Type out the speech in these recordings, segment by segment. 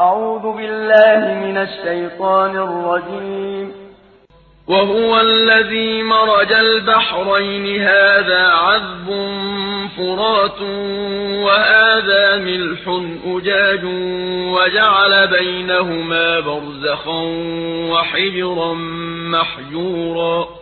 أعوذ بالله من الشيطان الرجيم. وهو الذي مرج البحرين هذا عذب فرات وهذا ملح أجاج وجعل بينهما برزخا وحجرا محجورا.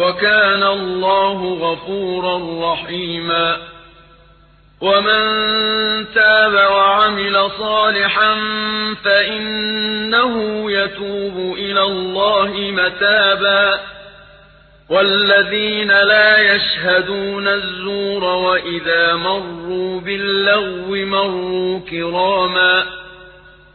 وكان الله غفورا رحيما. ومن تاب وعمل صالحا فإنه يتوب إلى الله متابا. والذين لا يشهدون الزور وإذا مروا باللغو مروا كراما.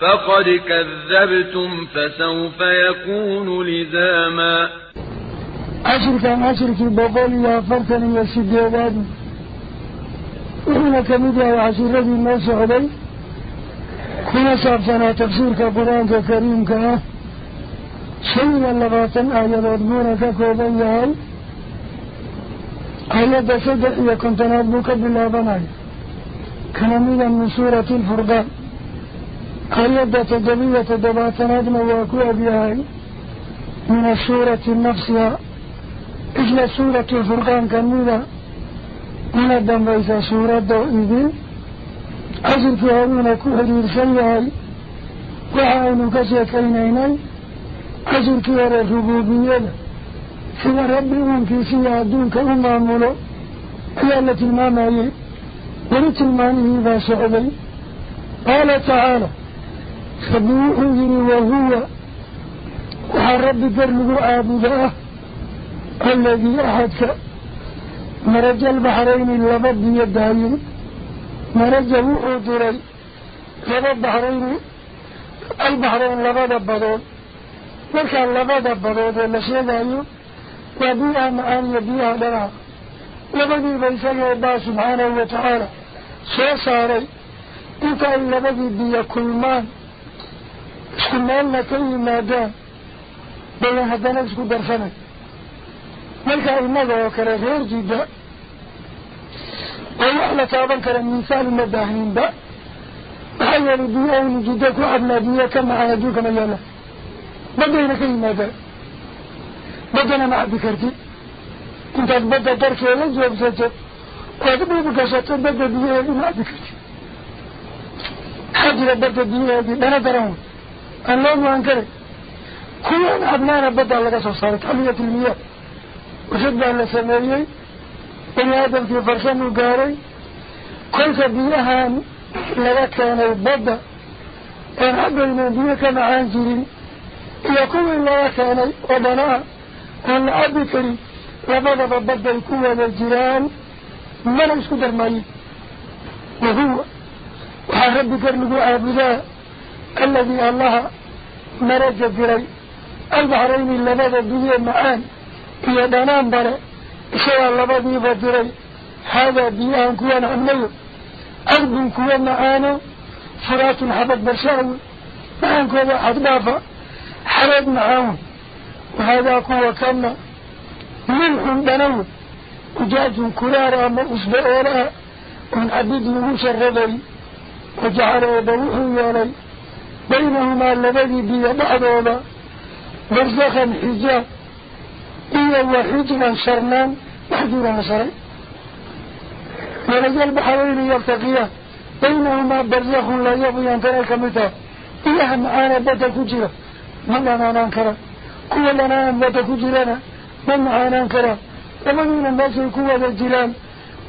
فقد كذبتم فسوف يكون لزاما. عشر كان عشر في يا فرتن يا سيديواد وهنا كمدة وعشر ربي ما سعودي كنا سابسنا تفسير كقرآن كريم كنا شيء اللباتن آيات ودمونا ككوبا يهي آيات سجع يكون تنبوك بالله بناي كان من سورة الفرقان. آيات تدبية تدباتنا دمواكو أبيهاي من السورة نفسها إجل سورة الفرقان كميدا من الدم ليس سورة دوئذي أجل في هذين كهدير سيئي وعين كسيكينيني أجل في هذا الربوبية سوى ربي وانكي سيئا دونك أمامولو هي التي المامعي ورث المانه ذا شعبي قال تعالى سبوح يري وهو وحرب قرنه آبده الذي أحدك مرج البحرين اللبد يدهين مرج وحضري لبد بحرين البحرين لبد بدون وكان لبد بدون دايو وبيها معاني بيها لنا لبدي بيسان الله سبحانه وتعالى. سو ساري؟ انت إن لبدي بيا كل مان marka innaga oo kale reer jidda oo wax la taaban kara miisaal uma baahninba maxaa yeelay biyo aynu jidda ku cabnaa biyo ka macaan adduunka ma yaala baddayna ka yimaadaan baddana ma cabbi kartid intaad badda darkeeda joogsato oad dhub gashato badda biyaheedii ma cabbi kartid maxaa jira badda biyaheedii dhana daran wey الله أنكره كلنا أبنائنا بدأ لك سوصارة تعمية المياه. وشد على سمايين بني آدم في فرسان القاري كل سبيلها لك كان بدأ إن عبد المدينة كان عانزرين يقول الله كان وبناء أن عبد كريم لبدأ ببدأ الكوة للجيران ما لا يسكدر مالي وهو وحرب كريم يقول عبد الله الذي الله مرج جري البحرين اللبادة بيه معان. إيا دانان بره إشاء اللبادي بدري هذا بيان كوان عمليه أرض كوان معانا فرات حبت برشاوي معان كوان حدبافا حرد معاون وهذا كوان كان ملح دنو وجاج كرارا من أسبوعنا من عبد المشربي وجعل يدوه يالي. بينهما الذي بيدعونا برزخا حجاب إيا وحجنا شرنان. محجورا نصري ورجال بحرين يلتقيا بينهما برزخ لا يبيان ترى كمتا. إياها معانا بدا كجرة من لنا ننكرا كوى لنا بدا كجرنا من معانا ننكرا ومن الناس كوى الجلال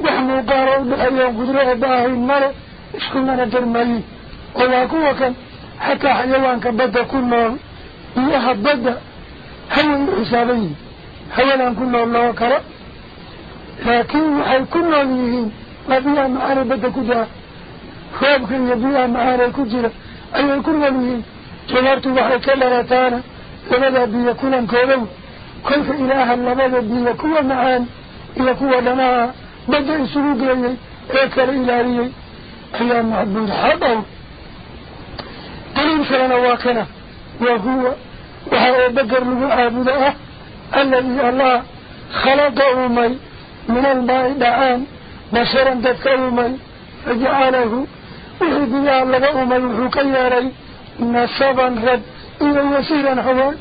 وحنو قاروا بحيان قدرة باهي المرء اشكلنا ندرمالي ولا كوى كان حتى حيوانك بدا كنا إياها بدا هو الحسابي حيوانا كنا الله وكرا لكن حي كنا ليهين؟ لديها معانا بدا كدا خوابك يديها معانا كجرة. أي كنا ليهين؟ جمرت وحيك لنتانا لبدا بي يكون انكوبو كيف إلها لبدا بي يكون معان؟ إلا كوا لنا بدا يسلوك ليه أكل إيه إلها لي قيام عبد الحضر مثلنا واكنا وهو وهو بقر المعابد أه، الذي الله خلقه من من الماء دعان بشرا تذكره من فجعله وحيد يا الله أمي حكي علي نصبا رد إلى يسيرا حوان.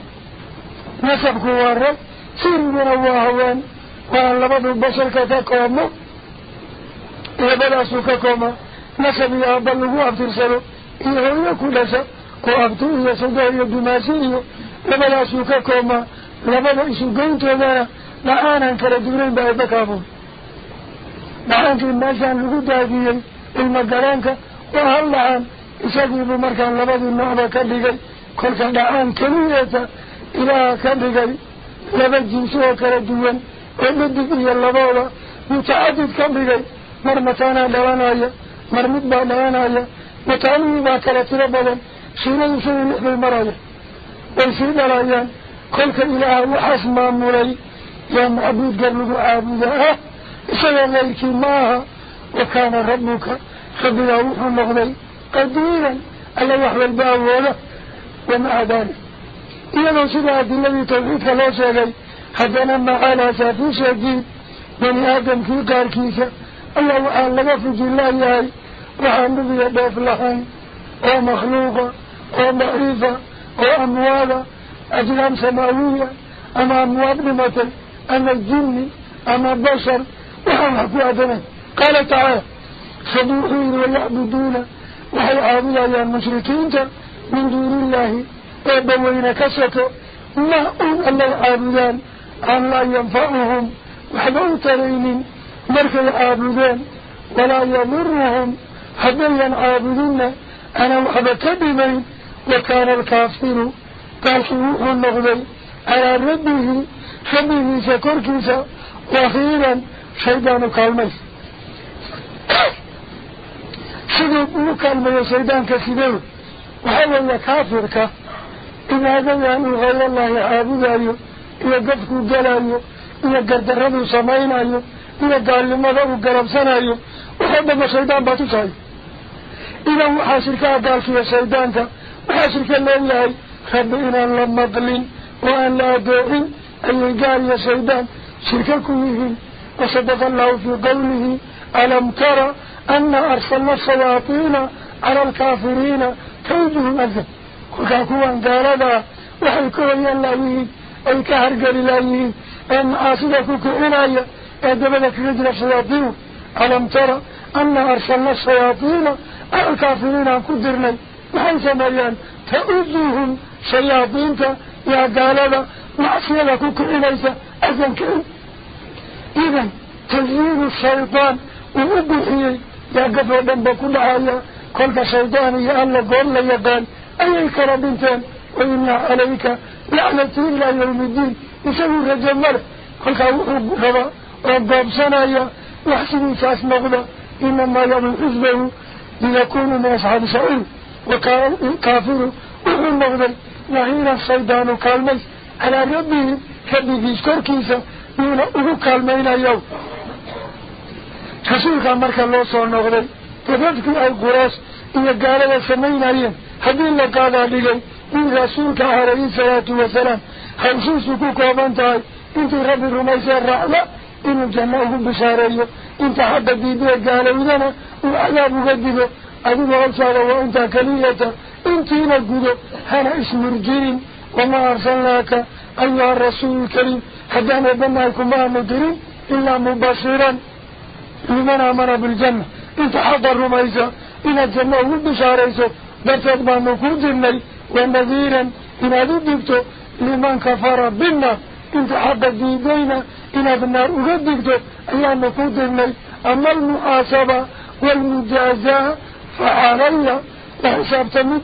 نصب كوار رد سير من الله وان. وأن لبض البشر كتاكوما إلى بلاسو كتاكوما نصب يا أبا الله عبد الرسول إلى هو يكون نصب iyo labadaasuu ka koobmaa labada isugeyntoodana la-aanan kala duunayn ba ayba kaabuun dhacaankii meeshaan lagu daadiyey ilma garaanka waa hal dhacaan isagiibuu markaan labadii noocba ka dhigay kolka dhacaan keliyeeta ilaaha ka dhigay laba jinsi oo kala duwan oo dhadig iyo labooda mutacadid ka dhigay mar mataanaa dhalanaya mar mid baa dhalanaya mataanihii baa kala tiro badan سنو سنو نحن المرأة ويسير مرأة قلت إله وحس مامولي يا معبود قلبه عابده إسأل الليك ماها وكان ربك خبلا روح مغني قديرا. ألا يحوى الباولة ومع ذلك. إلا لو سنع الدنيا توقيت لا سألي حتى نمع على سافي شديد بني آدم في قاركيسة. الله أعلم في جلال الله. وحمد الله في الله. أو مخلوقة أو مريضة أو أموالة. أجلام سماوية أما أمواب نمتل أما الجن أما بشر وحن حكوا أدنه قال تعالى صدوحين ويعبدون وحي عاضي يا المشركين من دون الله؟ أبا وين كسكوا ما أم ألا العابدان أن لا ينفعهم؟ وحبوا ترين مركز العابدان ولا يمرهم حبيا عابدنا walaa yaduruhum haddayan caabudinna aanan waxba ka dhimayn wa kaana alkaafiru gaalkii wuxuu noqday calaa rabbihi rabbigiisa korkiisa wahiiran shaydaanu kaalmays siduu ugu kaalmeeyo shaydaanka sidee waxaa weeye kaafirka cibaadadan uu hayallaahi caabudayo iyo gafkuu galayo iyo gardaraduu samaynayo iyo gaalnimada uu garabsanayo waxoo dhama إلا يا كعبارك وسيدانك وحاسر كالله خبئنا لما ضلين وأن لا أدعين أي قال يا سيدان شرككوهم وصدق الله في قوله ألم ترى أن أرسلنا الصلاطين على الكافرين كيبه مذن وكاكوا قال ذا وحيكوا يالله أي كهرق لله أن أصدقك إلي أدبك رجل الصلاطين ألم ترى أن أرسلنا الصلاطين الكافرين كدرنا وحن سميان تأذوهم شياطين يا قالبا معصية لكوك إليسا أذن كرم إذن تزيير الشيطان ومبهي يا قفر دنبا كل حالة كل شيطان يا الله قول لي قال أيك ربنتان وإنا عليك لعنتي إلا يوم الدين. يسوي رجمر كل خوف ربنا رب سنايا يحسن ساس مغدا إنما يضل حزبه dhinteen wa inaa calayka lacnati ilaa yawmi iddiin isaguu rajo male kolkaa wuxuu rabaa oo goobsanaya wax sidiisaas noqda inamaa yaduu xisbahu liyakunuu min asxaabi saciid wakaana kaafiru wuxuu noqday wahiiran shaydaanu kaalmays calaa rabbihi rabbigiis korkiisa yuuna ugu kaalmaynayo rasuulkaa marka loo soo noqday dadadkii ay quraash iyo gaalada samaynayeen haddii la qaadaa dhigay in وعذاب قدبه أبو أرسال وأنت أنت انتين قدو هل اسم الجرم وما أرسلناك أيها الرسول الكريم. حدان أبناكم ما مدرين إلا مباشرا لمن أمر بالجنة. إنت حضر رميزة إلى الجنة والبشارة بس ما نكون جمل ونذيرا إلى أذبتو لمن كفر بنا إنت حضر دينينا إلى أبنى أغدبتو إلى نكون جمل أما المحاسبة والمجازاء فعال الله. لا حسابت منك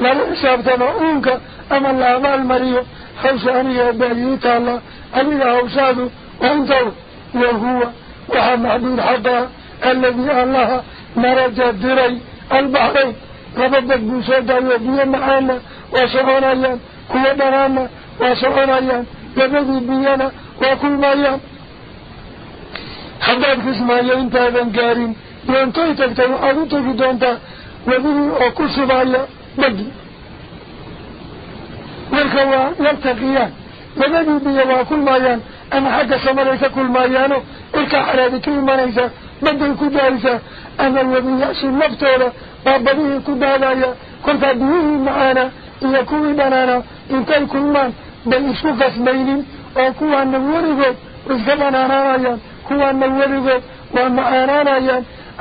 لا حسابت معونك أما الله أبا المريو حوشاني أبايوت الله أبدا حوشاده وانتو وهو وحمد الحقا الذي الله مرج الدري البحري. ربضك بسودا يبيا معانا وصعونا يان. كل درانا وصعونا يان. يبدي بيانا وكل ما يان. حداد كسما يانتا بانكارين وانتو يتكتبوا عدوتو بدونتا وذلو اكسوا بألا بدي والكواء والتقيان وذلو بيوا كل مايان أما حقا سمريسا كل مايانو إلكا حرابتو مريسا بدي كدارسا أما الوضي يأشي مبتولا بابده كدارايا كنت أدوه معانا يكون بنانا إن كان كل ما بل إسوك أسمين أو كوان نوريه إسكا بنانا رايا كوان نوريه ومعانا رايا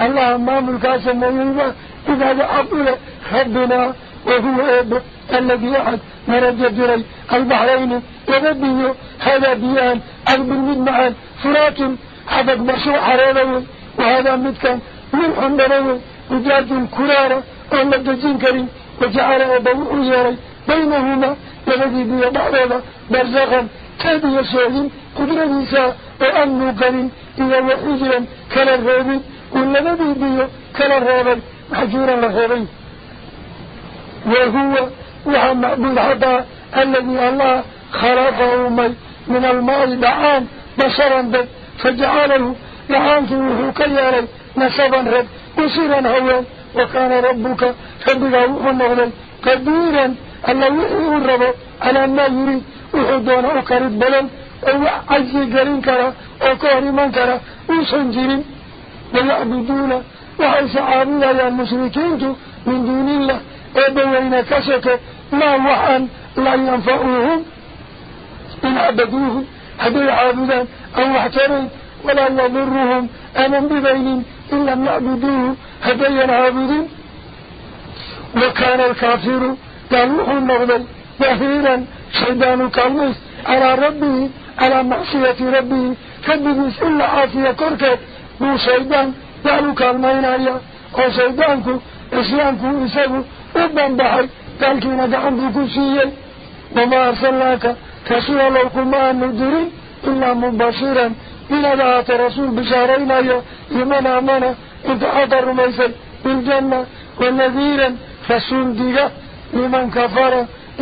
الله ما ملكاس مويبا إذا لأبل ربنا وهو أب الذي أحد مرد جري البحرين يبديه هذا بيان أقبل معا فرات حدد مرشوع حرارة وهذا مدكا من حمدنوي وجاج كرارة ومد كريم وجعل أبوه يري بينهما الذي بي بعضها برزخا كاد يسوهم قدر نساء وأنه قريم إذا وحجرا كلا الرابي والذي بي كلا الرابي محجورا لخيرين وهو وحمد بالحضاء الذي الله خلقه من الماء دعان بشرا به فجعله لعانك وحو كياري نسبا رب وسيرا هوا وكان ربك ربك وحو قديرا الله وحو الرب على ما يريد. وحو دون أكرد أو عزي قرين كرا أو كهري من كرا وسنجرين ويعبدون وحيث عابنا يا المشركين من دون الله. أبوين كسك ما وحن لا ينفعوهم إن عبدوهم هذول عابدان أو احترين ولا يضرهم. أنا ببين إن لم يعبدوه هديا عابدين. وكان الكافر قالوه النغضل ظهيرا شيطان كالنس على ربه على معصية ربه. كبدس إلا عافية كركت بو شيطان قالوا كالمين عليا أو شيطانك إسلامك إسابه وبن بحي قال كينا دعم بكسيا وما أرسلناك كسوى لو كما ندري إلا مباشرا إلى ذات رسول بشارين أيها لمن آمنا انت حضر رميسا بالجنة والنذيرا رسول ديغا لمن كفر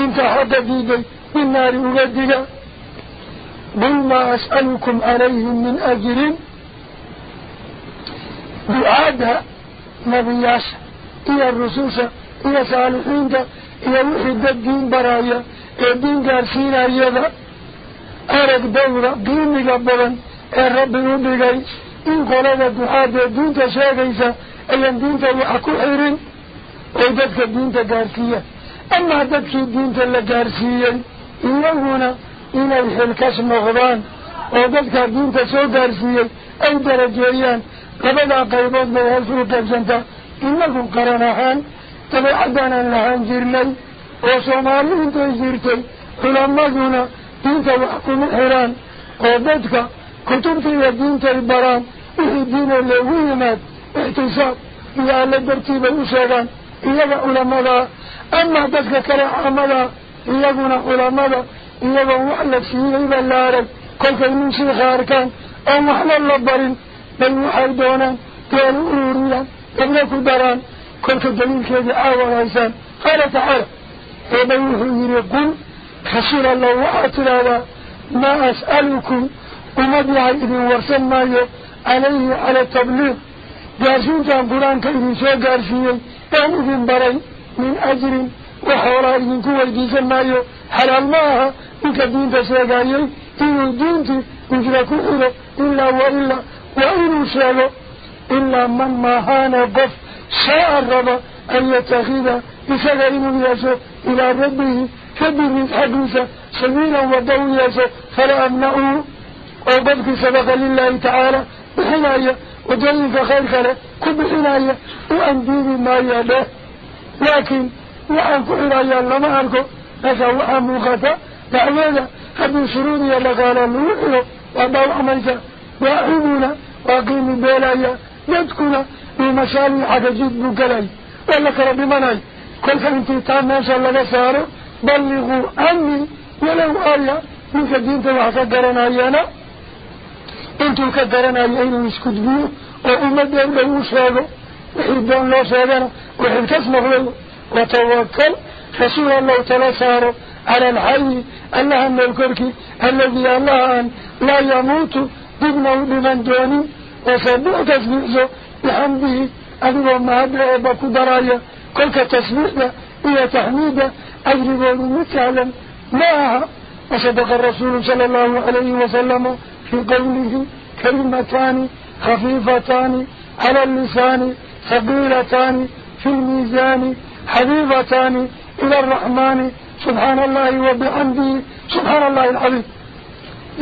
انت حضر ديغا بالنار أغدقا قل ما أسألكم عليه دعادها نبياس إلى الرسوس إلى صالحين إلى وحيد الدين برايا الدين قارسين أيضا أرق دورة قيمي قبلا ee rabbi u dhigay in qolada ducaadee diinta sheegaysa ayaan diinta waxa ku xirin oo dadka diinta gaarsiiyaan amaa dadkii diinta la gaarsiiyey iyaguna inay xilkas noqdaan oo dadkaa diinta soo gaarsiiyey ay darajeeyaan لبدا قيبات بيهاسو كبسنتا إنكم قرنحان تبعدنا اللحان جرلي وصومالي انتو جرتي علماتنا دينتا وحكم الحران قوضتك كتبت يا دينتا البران وهي دين اللي ويمات احتساب إيه يا اللي برتيب الوشيغان إياك علماتا أما دكا كلا عمدا إياكنا علماتا إياك وحلق سيئة إذا اللارك كيف ينسي خاركان أو محلل البرين بلو حيدونا قالوا أوريلا قبل كدران كنت دليل كذا آوال عيسان. قال تعالى وبيوه يريقون خسر الله وعطر الله ما أسألكم. ومضي عيدي ورسل مايو عليه على التبليغ. جارسين كان قرآن كإذن سوى جارسين؟ يعني في البرين من أجر وحوالي من كوى الجيسان مايو حلال ماها إنك الدين تسوى جاريو إنه الدين إنك الدين تسوى إلا وإلا. وإن شاء إلا من ما هان قف شاء الرب أن يتخذ إسألين ياسا إلى ربه كبير حدوثا سميلا وضعوا ياسا فلا أمنعوه وقبك سبق لله تعالى بحناية وجلك خيرك له كب حناية وأنديه ما يده لكن وعنك حناية لما أركو لك وعن مخطأ لعوذا هذه شروني اللي قال الله وضعوا عميسا وأمونا وأقيموا بلايا يدكونا بمشاني حتى جدوا كلاي وإنك ربي مناي كل فانتي تاما شاء الله سارو بلغوا عني ولو آية منك الدين تبعث قرن آيانا انتو كدرن آيانا ويسكد بيه وأمد يبدو شاهده وحبان الله شاهده وحب تسمح له وتوكل. فسوى الله تلا سارو على الحي. أنها الكركي الذي الله لا يموت. بمن بمن دوني. وفنو تسميزه بحمده. أدو ما هدى أباك درايا. كلك تسميزه إيا تحميده أجرب المتعلا ما وصدق الرسول صلى الله عليه وسلم في قوله كلمتان خفيفتان على اللسان ثقيلتان في الميزان حبيبتان إلى الرحمن. سبحان الله وبحمده. سبحان الله العظيم.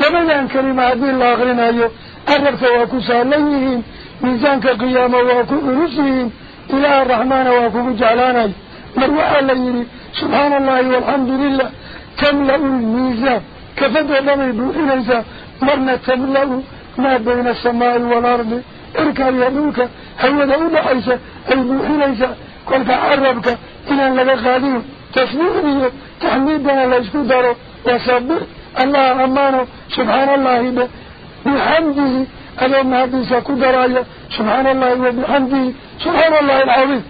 لمدان كلمة هذه الآخرين أيها أربك واكو سالين ميزانك قيامة واكو أرسلين إله الرحمن واكو مجعلان مروع الليلي سبحان الله والحمد لله. تملأ الميزان. كفد ربي بوحنا مرنا تملأ ما بين السماء والأرض. إركا يدوك. هيدا أولا عيسى أي بوحنا قلت أربك. إلا لك غاليه تسليه تحميدنا لا يشكو داره وصبره الله أمانه سبحان الله بحمده. أنا اليوم هذه سكدر سبحان الله بحمده. سبحان الله العظيم.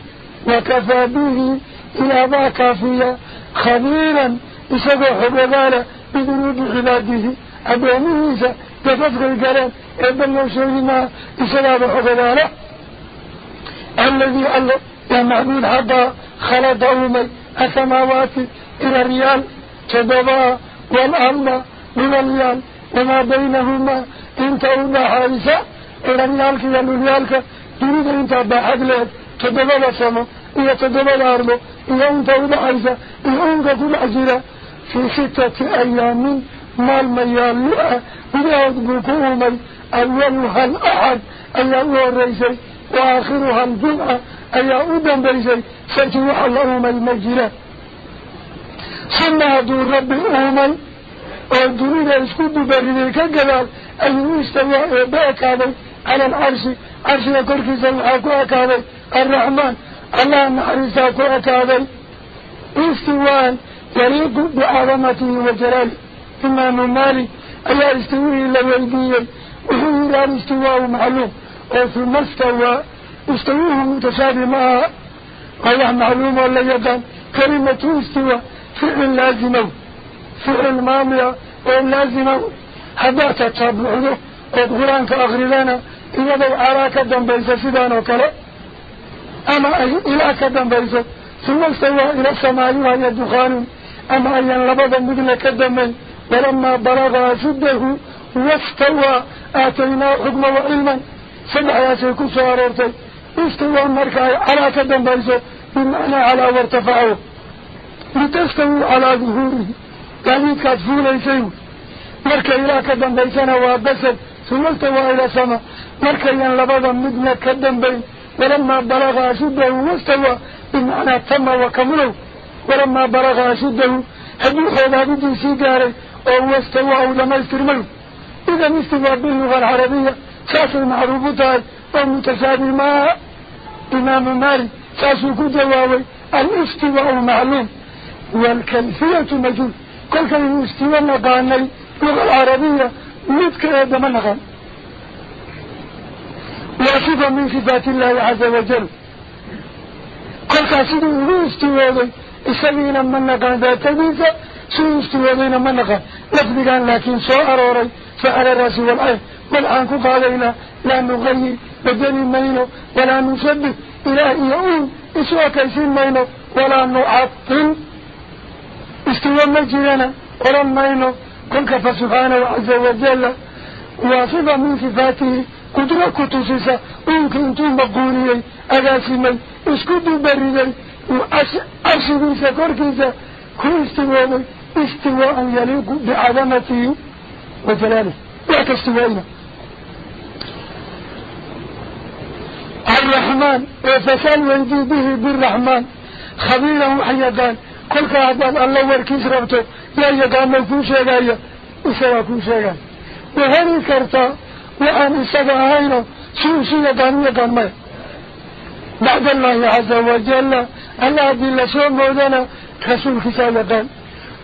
وكفى به إلى ما كافية خبيرا. يسبح حبابالة بذنوب عباده. أبو أميزة تفضل الكلام. أبن يوسفين يسبح حبابالة الذي الله يا معبود حقا خلط أومي السماوات إلى الريال تدباه والأمة الليال وما بينهما. إنت أولا حارسة ومليالك ومليالك تريد انت بحق لك تدبال السماء إيا تدبال أرمو إيا أنت أولا حارسة إيا أنت أولا حارسة في ستة أيام ما الميال لها إذا أدبكوهما أولها الأحد أي الله الرئيس وآخرها الجمعة أي أودا بريسي ستوح اللهم المجرى ثم هدو الرب الأومي. ودريد اسكد بردي كالجبال أيه استوى بأك هذا على العرش. عرش كركز الحقوق هذا الرحمن. الله نحرز أقوأك هذا استوى يريد بعظمته وجلاله. ثم نمالي أي يستوى إلا ويدي وهو لا استوى معلوم. وثم استوى استويه متشابه معها أي معلوم ولا يدان كلمة استوى. فعل لازمه فعل مامية وإن لازمه هذا تتابعه قد قرآن لنا إذا أراك الدم بيسا سيدان وكلا أما إلاك الدم بيسا ثم استوى إلى السماعي وهي الدخان أما أين لبدا مدلك كدم ولما بلغ سده واستوى. آتينا حكم وعلما. سبع ياسيكو سوارورتي استوى المركة على كدن بيسا بمعنى على وارتفعه. وتستوى على ظهوره. يعني كذول يسوي مرك إلى كذن بيسنا وابسد ثم استوى إلى سماء مرك ين لبضا مدنا كذن بين ولما بلغ أشده واستوى. بمعنى تم وكمله. ولما بلغ أشده. هدوح وابد سيجارة وهو استوى ولم يسترمله إذا مستوى به العربية. شاس المعروف تاي ومتسابي ما. إمام مالي شاسو كده واوي الأستواء المعلوم والكلفية مجول كل كان استوى نباني لغة العربية مدك دمنغا وصفة من صفات الله عز وجل. كل كان سيده استوى إسمينا من نقان ذات نيزة سو استوى ذينا من نقان لكن كان لكن سوء أروري فعلى رأسي والعين والآن كفا علينا. لا نغير بدني مينو ولا نسبب إلهي يؤون إسوى كيسين مينو ولا نعطل. استوى مجرنا ولم ينو كنك فسبحانه عز وجل. واصفة من صفاته قدرة كتسسة ممكن تنبقوني أغاسمي اسكدوا بردي وأشغل سكركزة كل استوى استوى يليق بعظمته وجلاله. لك استوائنا الرحمن وفسال ويدي به بالرحمن. خبيره حيادان كل كهدان الله وركيس ربطه لا يقام يكون شيئا إسرا كون شيئا وهل كرتا وأن إسرا هينا شو يقان ما بعد الله عز وجل الله دل سوى مودنا رسول كسا يقان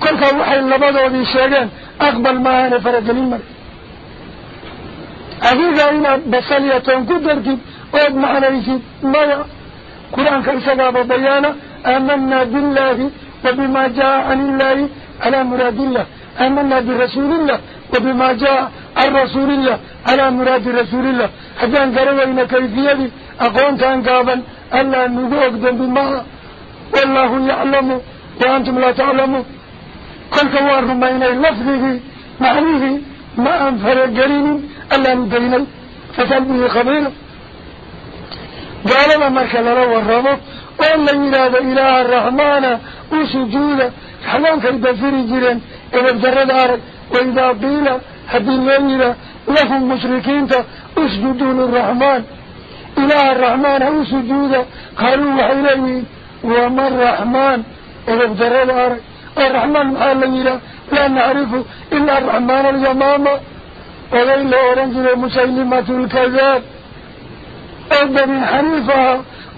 كل كوحي اللبضة ذي شيئا أقبل ما أنا فرق المر أذيذا إلى بصلية قدرتي ood macnaysid maya. Qur-aanka isagaaba bayaana aamanaa billahi وبما جاء عن الله على مراد الله. أمنا برسول الله. وبما جاء عن رسول الله على مراد رسول الله. حتى أن قالوا قروينا كيفية أقوان كان قابا ألا نبوك دم بما. والله يعلم. وأنتم لا تعلموا كل كوار رمينا لفظه معنيه ما أنفر الجرين ألا نبين فتنبه خبيره. قال ما كان الله والرمو. Yidhaahdo ilaaha raxmaana u sujuuda raxmaankay dafiri jireen إذا بجرد عرق وإذا قيل هدي الليلة لهم مشركين اسجدوا للرحمن إله الرحمن هو سجودا قالوا وحيلين وما الرحمن؟ إذا بجرد عرق الرحمن محال الليلة لا نعرف إلا الرحمن اليمامة. وغير أورنجل مسيلمة الكذاب.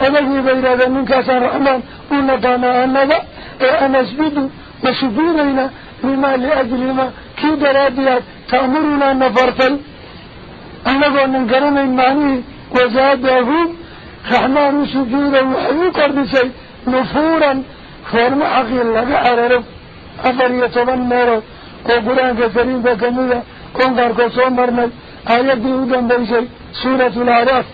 أبني حنيفة أبني بين هذا من كاسا الرحمن ونقانا أننا أنا أسجد وسجودنا لما لأجل ما كي دراديات تأمرنا نفرتل أننا ننقرنا المعني وزادهم رحمن سجودا وحيو قردسي نفورا فورم حقي الله عررب أفر يتبن ميرو وقرآن كثيرين بكمية كونغار كسومرنا آيات دي أدن بيسي سورة العراف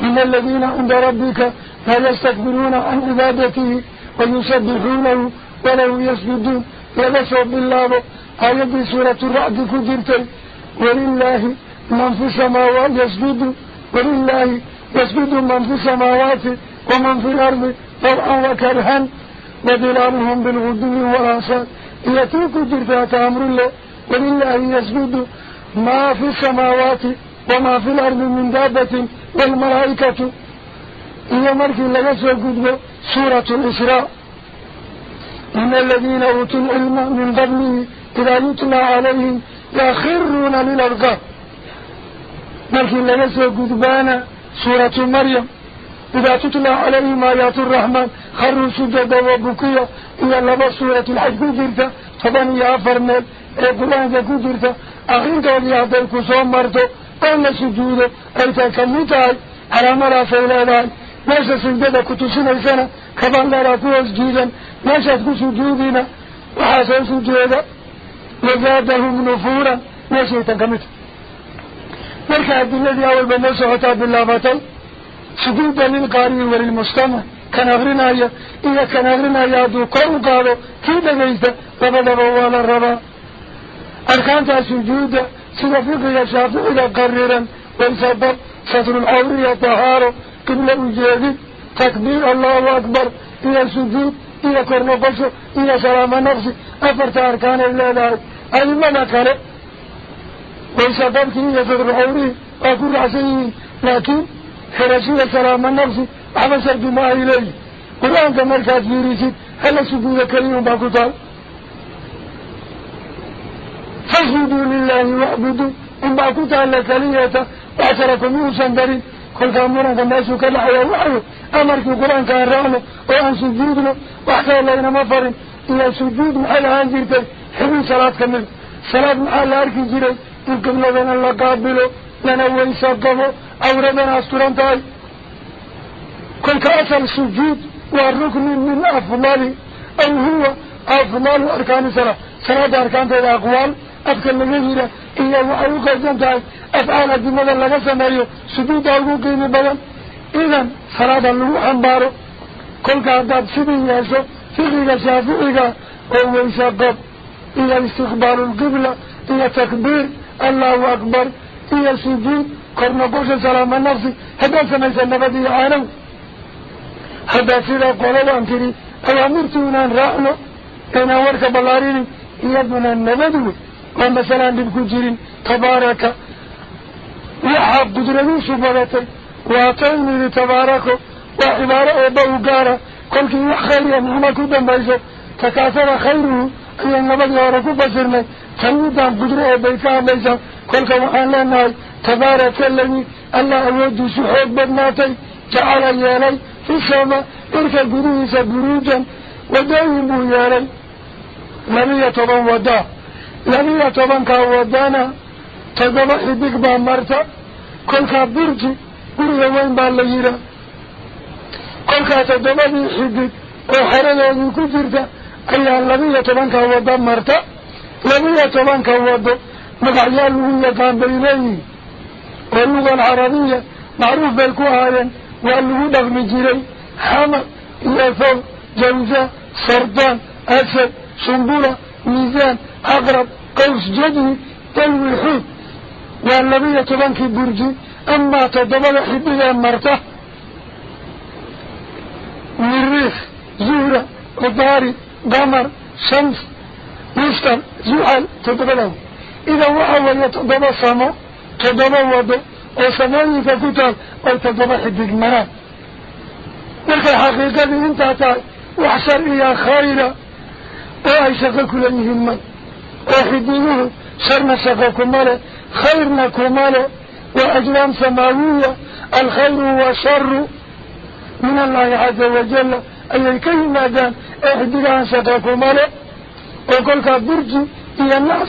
إن الذين عند ربك لا يستكبرون عن عبادته ويسبحونه وله يسجدون يلسوا بالله آيات سورة الرعد كجرتي ولله من في السماوات يسجد ولله يسجد من في السماوات ومن في الأرض طبعا وكرها وظلالهم بالغدو والآصال يتوك جرتات أمر الله ولله يسجد ما في السماوات وما في الأرض من دابة والملائكة. إذا مركي لغا سوكد سورة الإسراء. إن الذين أوتوا العلم من قبله إذا يتلى عليهم يخرون للأرقاب مركي لغا سوكد بانا سورة مريم. إذا تتلى عليهم آيات الرحمن خروا سجدا وبكيا. إلى لبا سورة الحج كجرتا طبعا يا فرمال القرآن كجرتا أخين قولي هذا الكسوم قال سجوده أي تكمتاي على مرا فيلالاي ماشا سجدا كتسين السنة كبان لا كوز جيدا ماشا تكو سجودنا. وحاسا سجودا. وزادهم نفورا. ماشا تكمتا مركا الذي أول بنفسه عطا بالله بطل سجودا للقارئ وللمستمع. كان أغرنا يا إذا كان أغرنا يا دو قوم قالوا كيف ليس فبدأ بوالا الربا أركانتا سجودا. سيدا فقه شافعي قررا ويسبب ستر العورية طهارة. قبل وجهد تكبير الله أكبر. إلى السجود إلى كرم قصر إلى سلام النفس. أفرت أركان الله أي ملكة ويسبب كي ستر العورية أقول عسيه لكن حرسي سلام النفس. عبس الدماء إليه. قرآن كمركات يريسي هل سجود كريم باكتال فاسجدوا لله واعبدوا. إن باكتال لكلية وأسركم يوسا درين كل كامونا كناسو كالحيا وحيو أمرك القرآن كان رعنو وأن سجودنا وحكا الله مفرن إلى سجود محل هانجرتي حبي صلاة كمل. صلاة محل هاركي جيري يمكن لنا الله قابلو لنا ويساقبو أوردنا أسترانتاي كل كأسل سجود والركن من أفضل أو هو أفضل أركان صلاة صلاة أركان تيدا أقوال أفكر لغيرة إيا وحيو قيدان أفعال الدماء لغا سمايو سجود ألغو قيمي بلان إذن صلاة اللغو حنبارو كل كأداد سبين ياسو فقه شافعيك هو يساقب إيا استقبال القبلة. إيا تكبير. الله أكبر. إيا سجود. قرنا قوش سلام النفس. هذا سميس النبدي عانو هذا سيدا قولوا أنتري أوامرتونا رأنو إنا ورك ومثلا لبكو جيرين تبارك. وحاب قدرني سبرتي واتيني لتباركو وعبارة أبو قارة. كل كي خير يمحمكو دنبايزو تكاثر خيره. أي النبض ياركو بسرنا تنودان قدر أبيكا ليسا كل كوحان لنا تبارك الذي الله أود سحوك بدناتي جعل يالي في السماء. إركا قدوس بروجا. ودائم يالي. لم يتبن وداه guriga weyn baa la yihaa kolkaa toddobadii xidig oo xeradoodii ku jirta ayaa labiyo tobanka wado marta labiyo tobanka wado magacyaa lagu yaqaan bay leeyihin oo luga alcarabiya macruuf bay ku ahaayeen waa lagu dhaqmi jiray xamar iyo fow jawza sardaan asad sumbula miisaan أقرب قوس جدي تلوي الحوت. والنبي تبنكي برجي أما تدبل حبيا مرته. مريخ زهرة وطاري قمر شمس مستر زحل تدبله إذا وحوى يتضب السماء تضب وضع وسمانيك كتال وتضب حدق مرات markay xaqiiqadii intaa tahay wax sharciya khayra أي سقك لن يهمل أحدوه سرنا سقك ماله خيرنا كمالة وأجلام سماوية الخير وشر من الله عز وجل أي كي ما دام أحدوه سقك ماله وقلت برج إلى الناس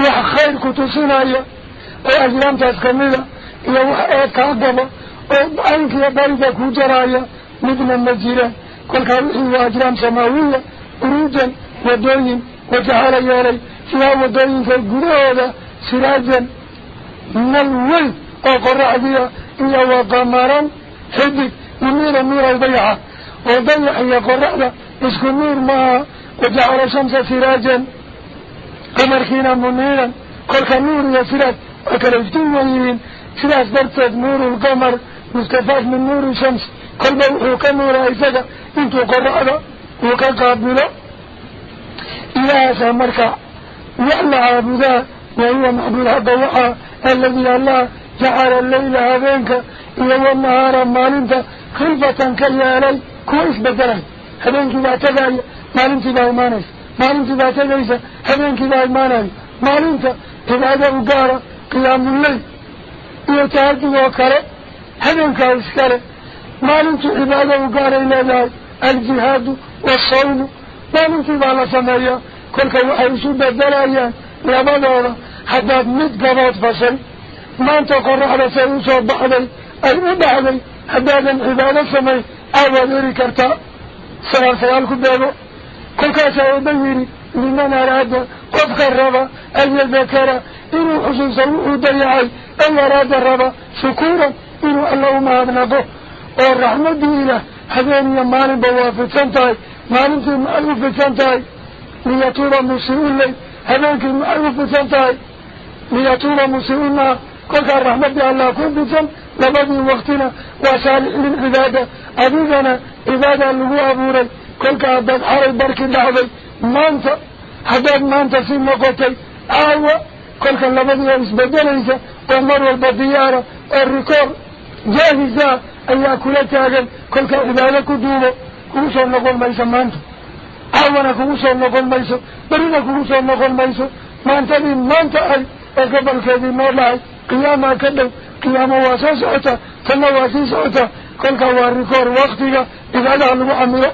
وخير كتسين أي وأجلام تسكمله إلى وحيات تعظم وأنك يبالك جرايا مدن المجيرة قلت أحدوه أجلام سماوية خروجا ودوين وجعل يالي سلا ودوين في القرآن سراجا من الولد وقرع بيا إلا وقمارا حدد نمير النور البيعة وضيع إلا قرع لا اسكو نور ما وجعل شمس سراجا قمر خينا منيرا قرق نور يا سراج وكالفتون ويهين سراج درتت نور القمر مستفاد من نور الشمس قلبه حكم رئيسك انتو قرع له marka wax la caabudaa wahuwa macbuud xaqa waxaa aladii allah jacala leyla habeenka iyo wanahaara maalinta khilfatan ka yeelay kuwa isbedelay habeenkii baa tagaaya maalintii baa imaanaysa maalintii baa tegaysa habeenkii baa imaanaya maalinta cibaado u gaara qiyaamuleyl iyo tahajud oo kale habeenkaa iskale maalintii cibaado u gaaray leedahay aljihaadu والصوم ما نصيب على سمايا. كل كي يحرسون بالدلايا لماذا هذا حتى مد قناة فصل. ما أنت قرر على سيوسة بحضي أي بحضي حتى هذا العبادة سمايا أبا ديري كارتا سلام سيالكم بيبو كل كي سيبيني لمن أراد قفك الربا أي ذكرة إنو حسن سيوه ديعي أي أراد الربا شكورا. إنو اللهم أبنقه. والرحمة دي إله حذيني يمان بوافد سنتاي. ما أنت المألوف بسانتاي ليطول المسيئون لي هل أنت المألوف بسانتاي ليطول المسيئون قلت الرحمة بالله كون بسان لبدي وقتنا وسال من عبادة أبيضنا عبادة اللي هو أبوري قلت أبداد حرى البرك اللعبي مانتا حداد مانتا سيما قلتاي أهوى قلت لبدي يسبدل إيسا. ومر البديارة الركور جاهزة. أن يأكلتها كلك عبادة كدوبة kugu soo noqon mayso maanta caawana kugu soo noqon mayso berina kugu soo noqon mayso maantadii maanta ay ee gobolkeedii noo dhahay qiyaamaa ka dhow qiyaamo waa soo socotaa tanna waa sii socotaa kolka waa rikoor waktiga cibaadaha lagu camilo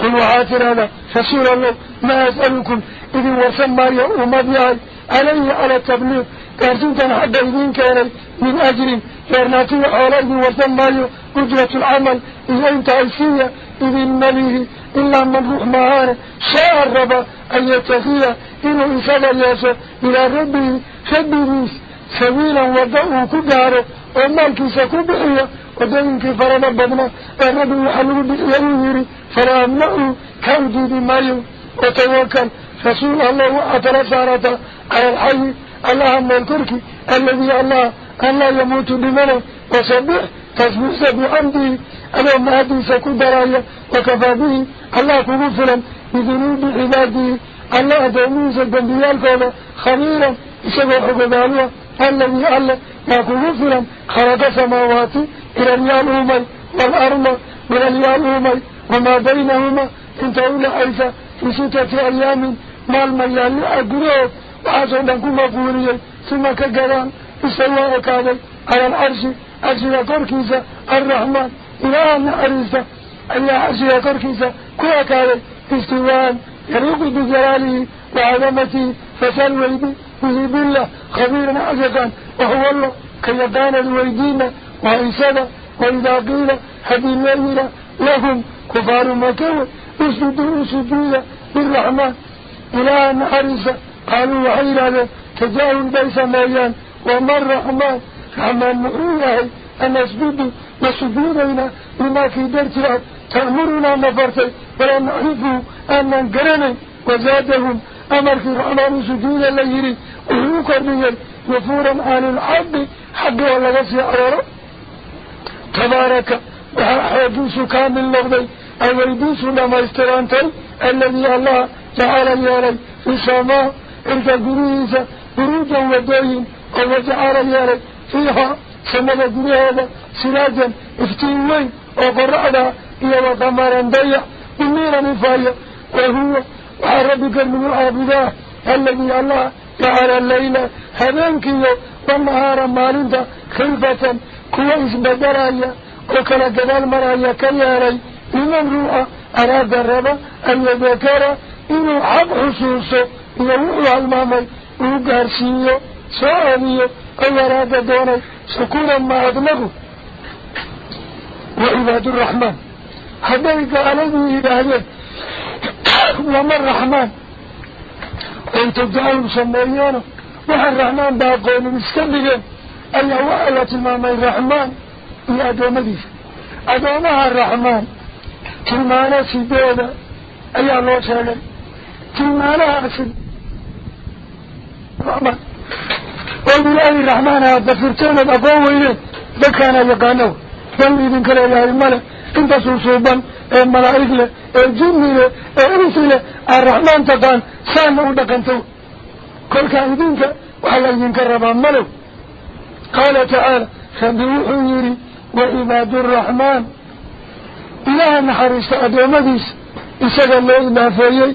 qul waxaa tidhahdaa rasuul allow maa as'alukum idin warsan maayo ummad yahay calayhi cala tabliiq قارتين كان حدا يدين كان من أجل فارناتي أولئي ورثان مالي قدرة العمل إذا إنت ألفية إذن مليه إلا من روح مهار شاء الرب أن يتخيه إن إنسان الياسة إلى ربه خبريس سويلا وضعه كبهاره ومالك سكبهية ودينك فرما بدنا. الرب يحلو بإيهيري فلا أمنعه كوجود مالي. وتوكل رسول الله أترى سارة على الحي. اللهم اذكرك الذي الله أن لا يموت بمنه وصبح تسبس بعمده اللهم هدي سكو درايا وكفى به الله كغفلا بذنوب عباده. الله تأميس الدنبيالكم خميرا إسمه حكبانيا الذي الله ما كغفلا خرج سماواته إلى اليالهما والأرمى من اليالهما وما بينهما. انتهوا لحيثة في ستة أيام مال من يالي وحاسو نكو مفوريه ثم كقران السواء كابل على العرش. عرشي كوركيسة الرحمن. إلى أن عرشة أن عرشي كوركيسة كوى في استوان. يروق بجلاله وعظمته. فسأل ويدي. وزيب الله. خبيرا عزقا وهو الله. كي يدان الويدين. وإنسادا وإذا قيل حبيل ويلا لهم كفار مكوى اسدوا اسدوا بالرحمن إلى أن عرشة قالوا وحيلا تجاهل بيس ميان وما الرحمن فعما نقوله أن أسجد وسجودنا لما في درس الأرض. تأمرنا مفرته ولا نعرفه أن ننقرن. وزادهم أمر في الرحمن سجود الليل. وحوك الرجل وفورا عن العرض حق ولا غسي رب. تبارك وحيدوس كامل لغضي أو ويدوس لما استرانتي الذي الله تعالى يالي في السماء إرك قريسة بروجا ودوين أو جعل يالي فيها سمد قريهذا سراجا افتيوين وقرأنا إيا وقمارا ضيع بميرا نفايا وهو وعربك المعابداه الذي الله جعل الليل هبانك والنهار مالنتا خلفة كويس بدرايا وكلا قدال مرايا كياري لمن روح يوحي المامي وقارسيه سؤاليه أو أراد دوني سكونا ما أدمغه وعباد الرحمن حبيك عليه إلهي وما الرحمن أنت تدعون سميانا وحا الرحمن باقون مستمدين أي وعلة المامي الرحمن يا أدومدي أدومها الرحمن تلمانا سيدانا أي الله سالم تلمانا أسد الرحمن وبالله الرحمن هذا فرتون الأقوى إليه. ذكانا يقانوه بل إذن كلا إله الملك انت سوصوبا الملائك له الجن له الإنس له. الرحمن تقان سان ودقنتو كل كائدينك وحلا إذنك الربان ملو قال تعالى خبروح يري وعباد الرحمن. إله نحرست أدومديس إساق الله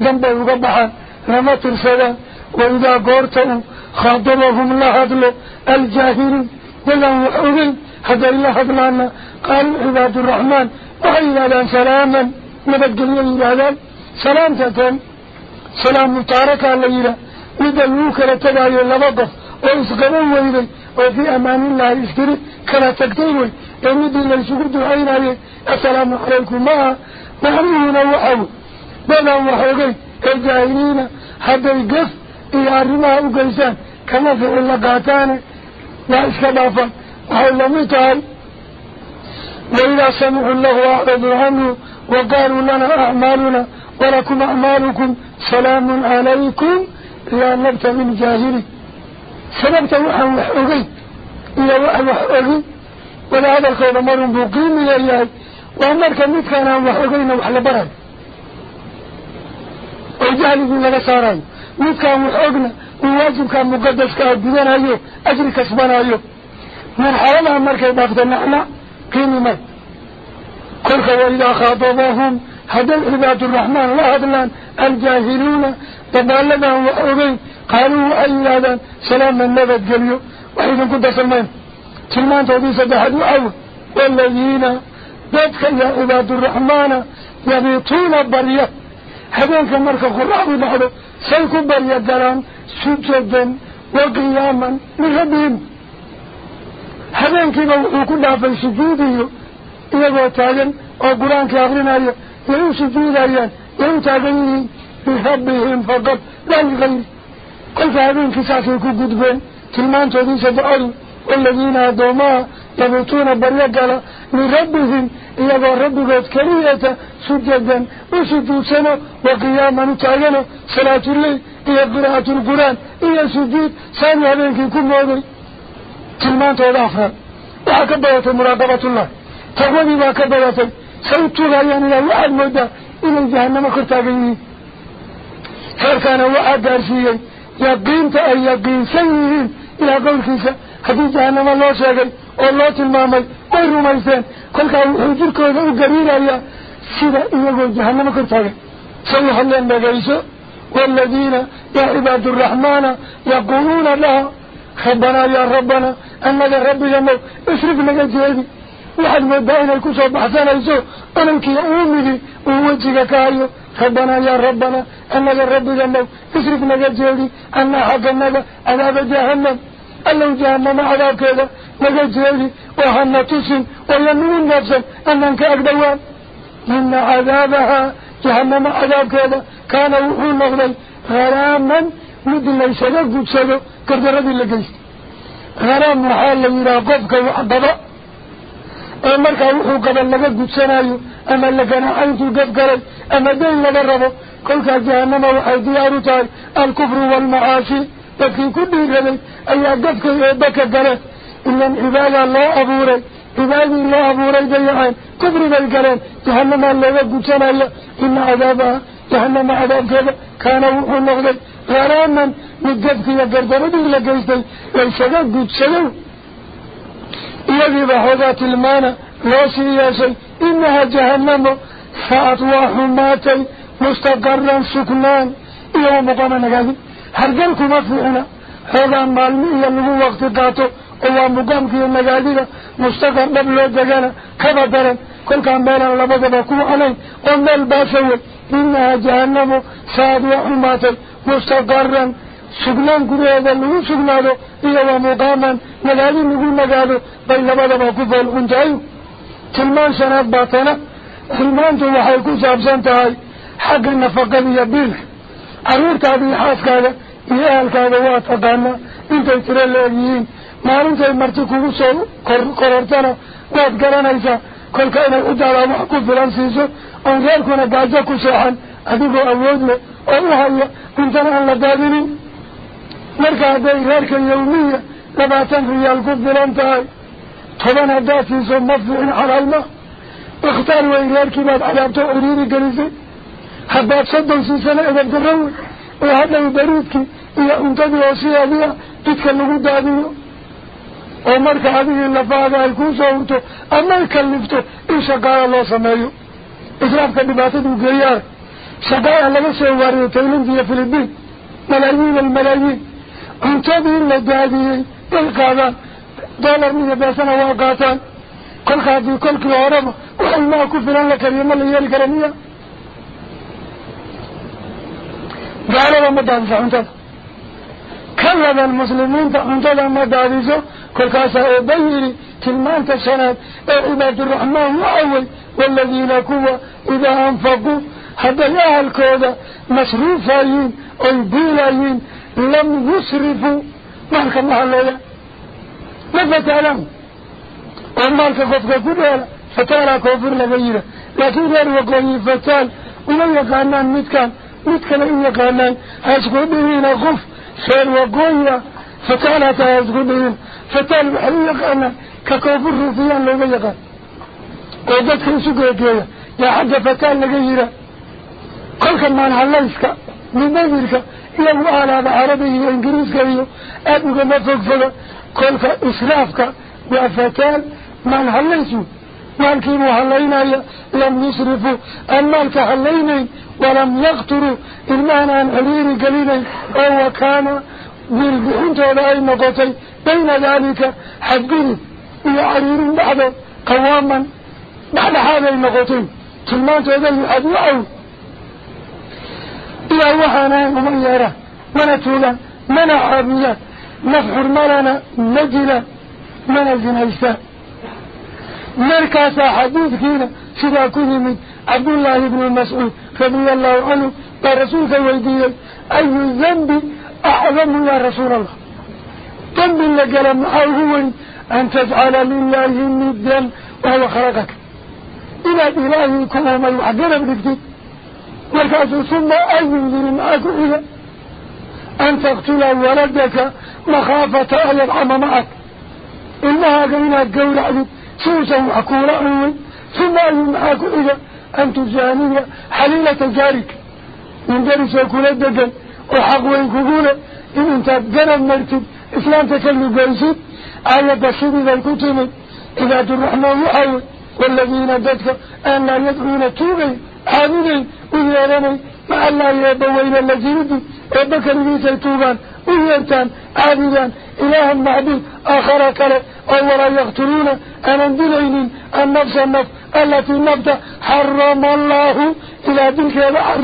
الله ذنبه وقبحا لما ترسلا وإذا قرتوا خاطبهم لهدل الجاهلين ولو وحوذين هذا إلا هدلانا قالوا عباد الرحمن وإذا سلاما. نبدل إلى سلامة سلام متاركة الليلة ندلوك لتدعي اللبقف وإسقروا وإذن وفي أمان الله إسكري كلا تكتيوي يمد إلا السجود عين عليه السلام بلا وحوغي الجاهلين حتى يقف إيا رماه قيسان كما في اللقاتان لا إسكبافا وحول متعي وإذا سمعوا الله أعرضوا عنه وقالوا لنا أعمالنا ولكم أعمالكم سلام عليكم لا نبت من جاهلي سنبت وحا وحوغي إلا وحا وحوغي ولا هذا الخير مر بقيم إليه وأمرك ميت كان وحوغينا وحل برد وحوغنا وواجب كان مقدس كان بدنا أيوه أجري كسبنا أيوه من حالنا أمرك يبافتنا إحنا قيمة كلك وإذا خاطبهم هذا عباد الرحمن لا هدلان الجاهلون تبالدهم وحوغين قالوا أيضا سلام النبت قليو وحيدا كنت سلمان سلمان تودي سدحد وحوه والذين ذاتك يا عباد الرحمن يبيطون برية هبوك مركا قرابه بحضه سيكو بريا دران سجدا وقياما لغبين هبوك موحوكو دافا سجوده إيهو تاجن أو قرآن كاغرين عليه يهو سجود عليهم يهو تاجنين بحبهم فقط. لا يغلي قلت هبوك ساكيكو قدبين. كلمان تودين سبعه والذين هدوما يبطون بريا دران لغبهم sujuudsano wa qiyaaman u taagano salaatuleyl iyo qiraa'atulqur'aan iyo sujuud saanu habeenkii ku mooday tilmaantooda afraad waxaa ka badatay muraaqabatullah taqwadii baa ka badatay say u tuugayaan ilaa waxaad moodaa inay jahanamo kor taagan yihiin heerkaana waxaa gaarsiiyey yaqiinta ay yaqiinsan yihiin ilaa qowlkiisa haddii jahanamo loo sheegay oo loo tilmaamay أي رميسان كل كان يحضر كوهو قرير عليها سيدا إيهو جهنم كرتاك صلح الله مغيسو والذين يا عباد الرحمن يقولون لها خبنا يا ربنا أنك رب جمعه اسرق لك جهدي وحد مبين الكسو بحسان عيسو أنا يا أمدي ووجهك كايو خبنا يا ربنا أنك رب جمعه اسرق لك جهدي أنك حقنك أذاب جهنم ألو جهنم عذاب كذا لك جهدي وهم نتسن وينون نفسا. أنك أكدوان إن عذابها. جهنم عذاب كذا. كان وحول نغلي غراما مد الله يسدق وتسدق كرد رضي الله قيس غرام محال لي راقبك وحبضا أمرك وحول قبل لك قدسنايو أما لك نحيط القبقر أما دين لك الرب قلت جهنم وحيدي أرتال الكفر والمعاشي لكن كل ذلك أي أقفك بك قلت إلا عبادة الله أبوري عبادة الله أبوري بيعين كفر بالقرين جهنم الله قتل الله إن عذابها جهنم عذاب كذا. كان وحو النغضي غراما نجدك يا قردرد إلا قيسي ويشغل قتلوا إذا بحضات المانا لاسي ياسي إنها جهنم. فأطواح ماتي مستقرا سكنان إيه ومقاما نقاذي هرقلكم أفلعنا هذا المال من يلغو وقت قاتو oo muqaamkiiyo nagaadida mustaqar dhab loo degana kaba daran kolkaa meelaan labadaba ku wacnayn oo meel baasa wey inaha jahanamo saad waa xumaatay mustaqaran sugnaan gudaheeda lagu sugnaado iyo waa muqaaman nagaadi lagu nagaado bay labadaba ku foolxun tahay tilmaan shanaad baa tana tilmaantu waxay ku saabsan tahay xagga nafaqada iyo biilka carruurtaada iyo siiso oon reerkuna gaajo ku seexan adigoo awood leh oo u haya intana aan la daadinin marka hadday reerka yawmiya labaatan riyaal ku filan tahay toban haddaad siiso ma fiicin xalaalma ikhtaar wey reerkii baad cadaabto ciriiri gelisay haddaad soddon siisana edab darro wey oo hadhow bariidkii iyo cuntadii oo sideedii ah jidka lagu daadiyo ومرك هذه اللفاظة الكوسة ورتو أما يكلفتو إن شقاء الله سمايو إسراف كدباته دو قريار شقاء الله سواريو تيلنزي فلبين ملايين الملايين انتبه إلا جاديين بالقاضة دولار من يباسنا وقاتان كل خاضي كل كلارم وحل ما كفر الله كريم اللي هي الكرمية قال الله مدانسة انتبه كل هذا المسلمين انتبه مدانسة كلكاسا وبيري تلمانت سند عباد الرحمن الأول والذين كوا إذا أنفقوا حتى يهل كودا مصروفين أو بولاين لم يصرفوا مالك المحلية ما فتعلم ومالك خفك كبيرا فتعلى كبير لغيره لكن غير وقعي فتعل ومن يقعنا متكان متكان إن يقعنا هاسكو بهنا خف سير وقعيه فتان هتا يذكرون فتان وحلو يقعنا ككوف الروفيان لو يقع قوضتك يسوكوا يقعنا يا حاجة فتان لقيرا قل كمان هلايسك نميرك إلا هو أهل هذا عربي وإنجريسك أبوك ما فقفك قل كإسرافك يا فتان من هلايسو مالكين وحلينا لم يصرفوا. المالك حليني ولم يغتروا إلمانا عن حليني قليلا. هو كان ملبحنت ولا أي نقطي بين ذلك حقه إلى عرير بعد قواما بعد هذا النقطي تلمانت ذلك أدوعه إلى وحنا مميرة منتولا من عربية نفحر ملنا نجلا من الزنيسة مركز حديث هنا سيدا من عبد الله بن المسعود رضي الله عنه برسولك ويديه أي ذنب أعظم يا رسول الله. تنب لك لما هو أن تجعل لله ندا وهو خلقك. إلى إله كما ما يحقنا بكتك وكاس ثم أين لمعك إلى أن تقتل ولدك مخافة أن يرحم معك. إنها قينا قول عدد سوسا وحكورا ثم أين لمعك إلى أن تجاني حليلة جارك. من جارس يكون لدك وحق ويقولون إن أنت جنب مرتب إسلام تكلمي بارسيب آية بسيب إذا الكتب إذا درحنا يحاول والذين ذاتك أن يدعون توبين حاملين وذيالين مع الله يبوين الذين يدعون ربك الميت التوبان وذيالتان عاملين إله المعبد آخر كلا أولا يغترون أن اندلعين النفس النفس التي نبدأ حرم الله إلى ذلك يبقى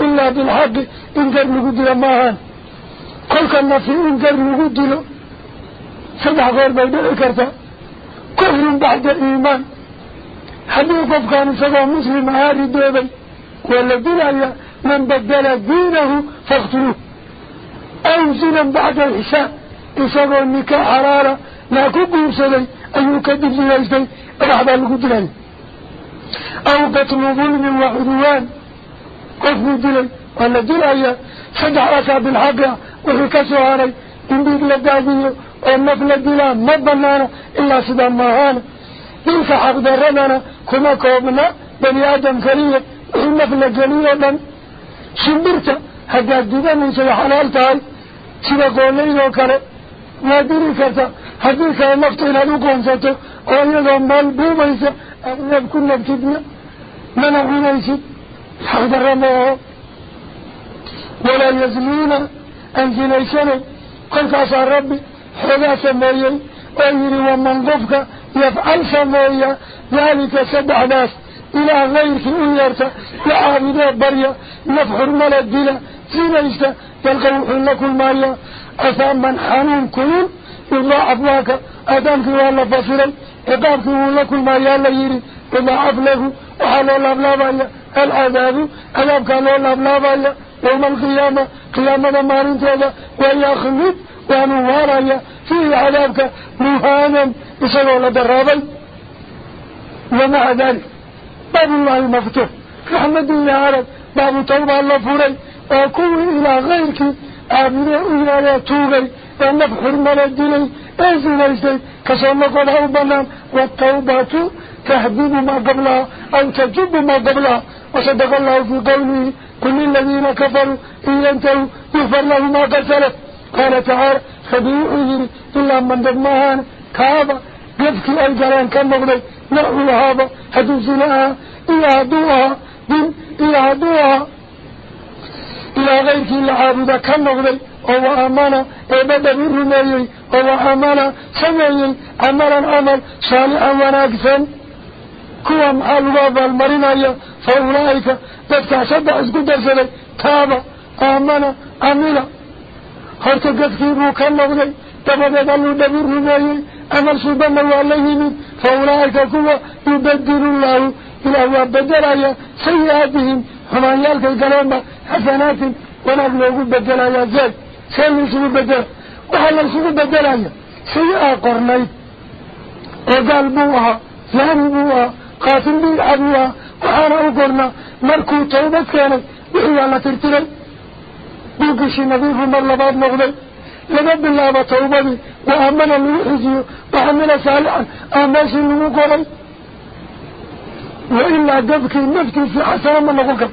إلا بالحق إن قرن قدل ماهان. قل كان نفسي إن قرن قدل سبح غير بيد الكرتا. كفر بعد الإيمان. حبيب أفغان سبع مسلم هاري دوبي؟ والذي من بدل دينه فاختلوه أو زنا بعد الحساب. إصابة النكاة حرارة. ما كبهم سبي أن يكذب لها إزدي أحبال قدلان أو قتل ظلم وعدوان. قفل دلي ولا دلعي صدح أسا بالحق وحي كسوهاري إن بيك لداديه والنفل دلا ما بنانا إلا سدام ماهانا إنك حق درنا كما كوبنا بني آدم كريم. النفل جليلا شمبرتا هذا الدين من سيح حلال تاي. سيدا قولي وكرا ما ديري كرتا. هذه كان نفتين هذا قنصته وإذا مال بوميسا أغلب كنا بتدنا منعنا يسيد حق درنا ولا يزنون. أنزليشنا قل كاسا ربي. حدا سميي ويري ومن قفك يفعل سميي ذلك سبع ناس. إلى غيرك أيرتا لعابدا بريا نفحر ملا الدلا سينيستا يلقوا لكم مايا من حنون كلون يضاعف لك أدامك والله فصيرا إقامك لكم مايا يري يضاعف له وحلو الله العذاب. عذابك الله بلا يوم القيامة. قيامة مارين تيدا ويخلد وانوارايا فيه عذابك مهانا يسألوا لدرابي ومع ذلك باب الله المفتوح. رحمة الله عرب باب توبة الله فوري. وكون إلى غيرك. آمين إلى توبي ونفحر ملديني أزل إزاي كسوما قد أوبنا. والتوبة تهديد ما قبلها. أو تجب ما قبلها. وصدق الله في قوله كل الذين كفروا إن ينتهوا يغفر لهم ما سلف. قال تعالى فبيعه إلا من دمهان كابا قفك الجلان كان مغضي نحو هذا حدوثنا إلا هدوها دين إلا هدوها إلى غيرك إلا عابدا كان مغضي وهو أمانا إبدا بالرمي وهو أمانا سمعي عملا عمل صالحا كوا محال بابا المرينايا فأولئك تدكع سبع اسكو درسلي تابا آمنا dhabi rumeeyey amal subanna waa la yimid fa ulaa'ika kuwa yubadilu llaahu ilaah waa bedelaya sayi-aatihim xumaanyaalkay galeenba xasanaatin wanaag loogu bedelayaa zeeg see laysugu bedela waxaa laysugu bedelaya sayi-aa qornayd oo gaal buu ahaa yaani buu ahaa ahaa waxaana u qornaa markuu tawbad keenay wixii waa la tirtiray بوكشي نظيف مرلبات نغضي لقد الله بطوبتي وأمن الوحزي وحمل صالحا آماشي المقري وإلا قبك نفتي في حسنا من نغضي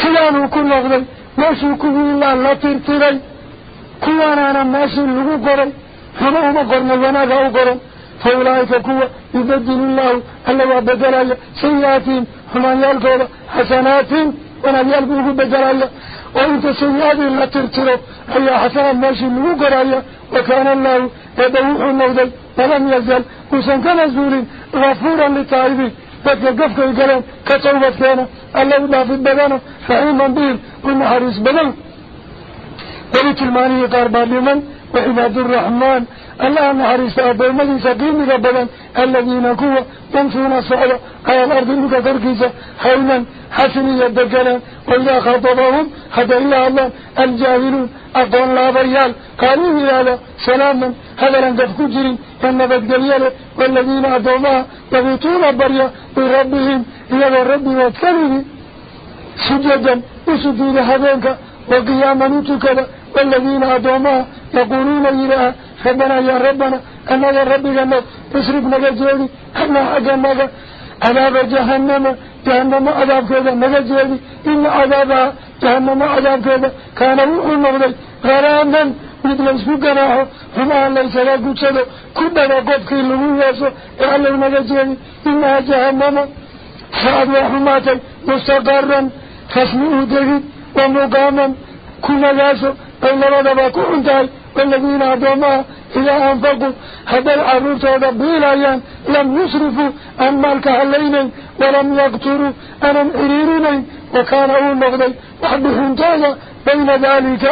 سيانو كل نغضي ماشي كل الله لا ترتري كوانا أنا ماشي المقري هما هما قرنا وناك أقرن فأولئك كوا يبدل الله ألا وبدل سيئاتهم هما يلقوا حسنات ونبي يلقوا بدل وإنت سيادي لا ترترو أي حسنا ماشي لغو قرايا وكان الله يدوح النوضي ولم يزل. وسن كان زول غفورا لتائبين فتقفك الكلام كتوبة كان الله لا في البدانة فعيما بهم كنا حريص بدن. ولت الماني قاربا لمن؟ وعباد الرحمن. الله نحرس أبو مدي سقيم بدن الذين كوا يمشون الصعبة على الأرض لك تركيزة حولا حسنية دقنا وإذا خاطبهم حتى إلا الله الجاهلون أقول لا بريال. قالوا هذا سلاما هذا لن تفكو جرين فالنبت قليلا والذين أدوما يغيطون بريا بربهم. إلى الرب واتكره سجدا وسجود هذينك وقياما نتكذا والذين أدوما يقولون إله ربنا يا ربنا أنا يا ربي جنة تصرف نجاجيني أنا حاجة نجا عذاب جهنم جهنم عذاب كذا نجاجيني إن عذابها جهنم عذاب كذا كان روح المغضي غراما مثل اسمه جناحه هما ليس لا قتله كبنا قد كي لغوياسه يعلم نجاجيني إنها جهنم سعد وحماتي مستقرا خصمه دهيد ومقاما كل ناسه بين رضا كنتاي والذين أدوما إذا أنفقوا هذا العرور تدبيل أيام لم يسرفوا عن مالك هليني ولم يقتروا أنا إريريني وكان أول مغضي وحبهم تايا بين ذلك.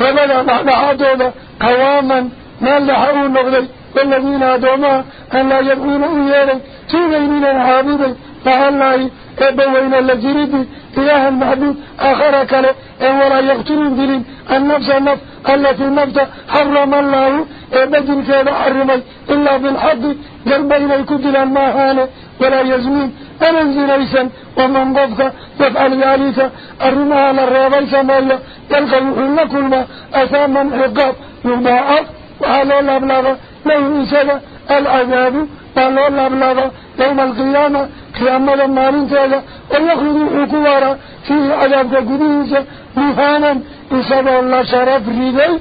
ربنا بعد عدونا قواما ما لحقوا مغضي والذين أدوما أن لا يبقون إيانا. تغيرين العابدين فهالله بوين لجريدي إله المعبود آخر كله ولا يقتلون دلين النفس النفس التي النفس حرم الله بدل كذا حرمي إلا بالحق قربين الكدل الماهانة ولا يزمين أنزل إيسا ومن ضفك يفعل ذلك. أرمها للرابي سمايا يلقى يحل كل ما أثاما عقاب يضاعف وعلى الأبلاغ له إيسا العذاب. وعلى الأبلاغ يوم القيامة قيامة مالين تاجا ويخرج الحكوارا في عذاب قديسة مهانا إسابة الله شرف ريدي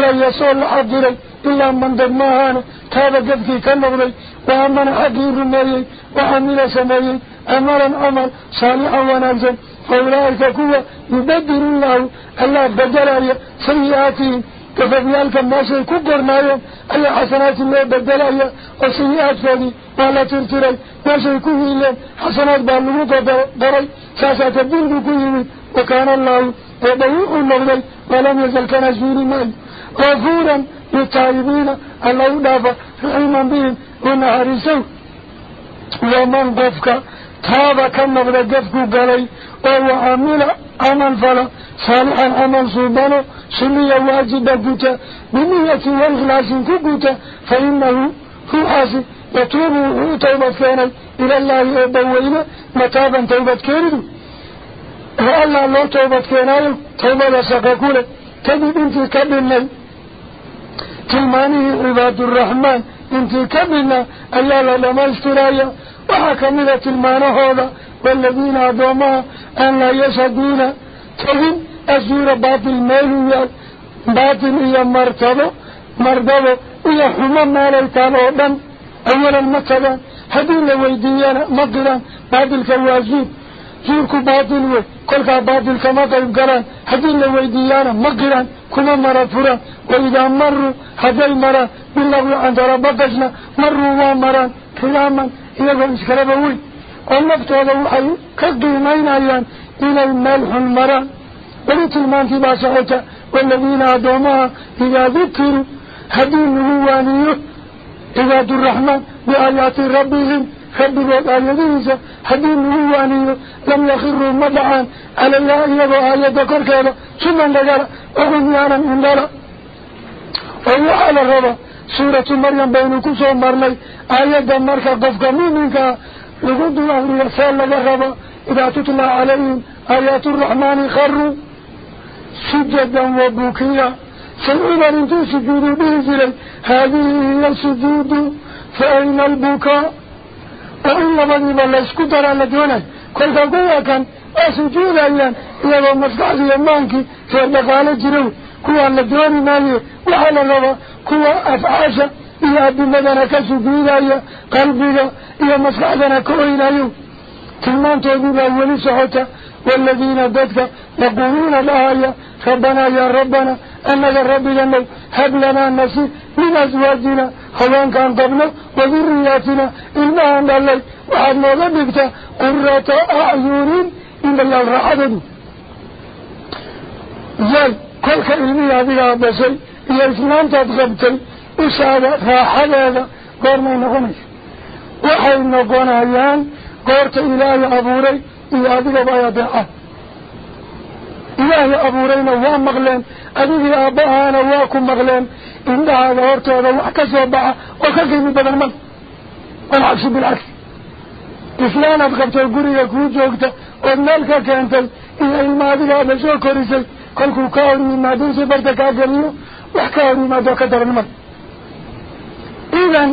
لا يسول حضري إلا من دمهانا تابا قبكي كنغري وأمن حقير رميي وعمل سميي أمرا عمل صالحا ونزل فأولئك كوة يبدل الله الله بدل سيئاتهم كفبيالك الناس كبرنا يوم أي حسنات الله بدل وسيئات فذي ولا ترتري ناس كوه حسنات بالنموك بري ساسا تبدل بكوه وكان الله يضيء النغلي ولم يزل كان زوري مال غفورا للتائبين الله دافع رحيما بهم. ونهارسوا ومن قفك تاب كم نبدا قفك قلي وهو عامل عمل فلا. صالحا عمل صوبانه سمية واجبا قوتا بنية والغلاس كقوتا فإنه هو حاسب يتوب توبة كان إلى الله يبوينا متابا توبة كيردو الله الله توبة كان توبة لسقاكولة كذب انت كبرنا تلمانه عباد الرحمن انت كبرنا ألا لما استرايا وحكمنا تلمانه هذا والذين أدوما أن لا يشهدون. كذب أزور باطل مالويا باطل إيا مرتبة مرتبة إيا حمام ماليتان أولا أولا مثلا هذين لويديانا مقلا باطل كوازيب زورك باطل وي كلك باطل كما قيب قلان هذين لويديانا مقلا كما مرفورا وإذا مروا هذين مرا بالله عند ربكشنا مروا ومرا كلاما. إيا بإسكربوي ونفت هذا وحي كقيمين أيان إلى الملح المران وليت المانتي باسعوتا والذين أدومها إذا ذكروا هدين نبوانيه عباد الرحمن بآيات ربهم خبروا آياتيسا هدين نبوانيه لم يخروا مدعا على الله إذا آيات كركبا ثم نقال وغنيانا من دارا ويحال الربا سورة مريم بين كسو مرلي آيات مركا قفك مؤمنك. لقد الله رسال لك الربا إذا تطلع عليهم آيات الرحمن خروا. سجدا وبكيا سيئنا انتو سجود بيزلي هذه هي السجود؟ فأين البكاء؟ وإن لا يسكتر على دونه كل قوة كان أسجود أيان إذا مسكع يمانك فالبقالة جرو كوا على دونه مالي وعلى الله كوا أفعاشا إيا بمدنا كسجود أيا قلبك إيا مسكع لنا كوين أيو تلمان تقول أولي سحوتا والذين ضدك يقولون لها ربنا يا ربنا أنك رب لنا هب لنا النسيب من أزواجنا خوان كان قبنا وذرياتنا إلا عند الله. وعدنا ذبكت قرة أعين إن الله رحضه زال كل كلمة هذه أبسي إيا إسلام تتغبتي راحة هذا قرنا نغنش وحي نقونا أيان قرت إلهي أبوري إيا هذه بايا دعاه إلهي أبورينا ومغلين أدوه أباهانا واكم مغلين. إن هذا هورتو هذا وحكسوا بها وكاكي بدل من. والعكس بالعكس. إسلانا بقبتو القرية كوجوكتا ونالكا كانتل. إلا الماضي هذا شو كوريسي كلكو كاوري مما دوسي برتكا قليو وحكاوري ما دو كتر المن إذن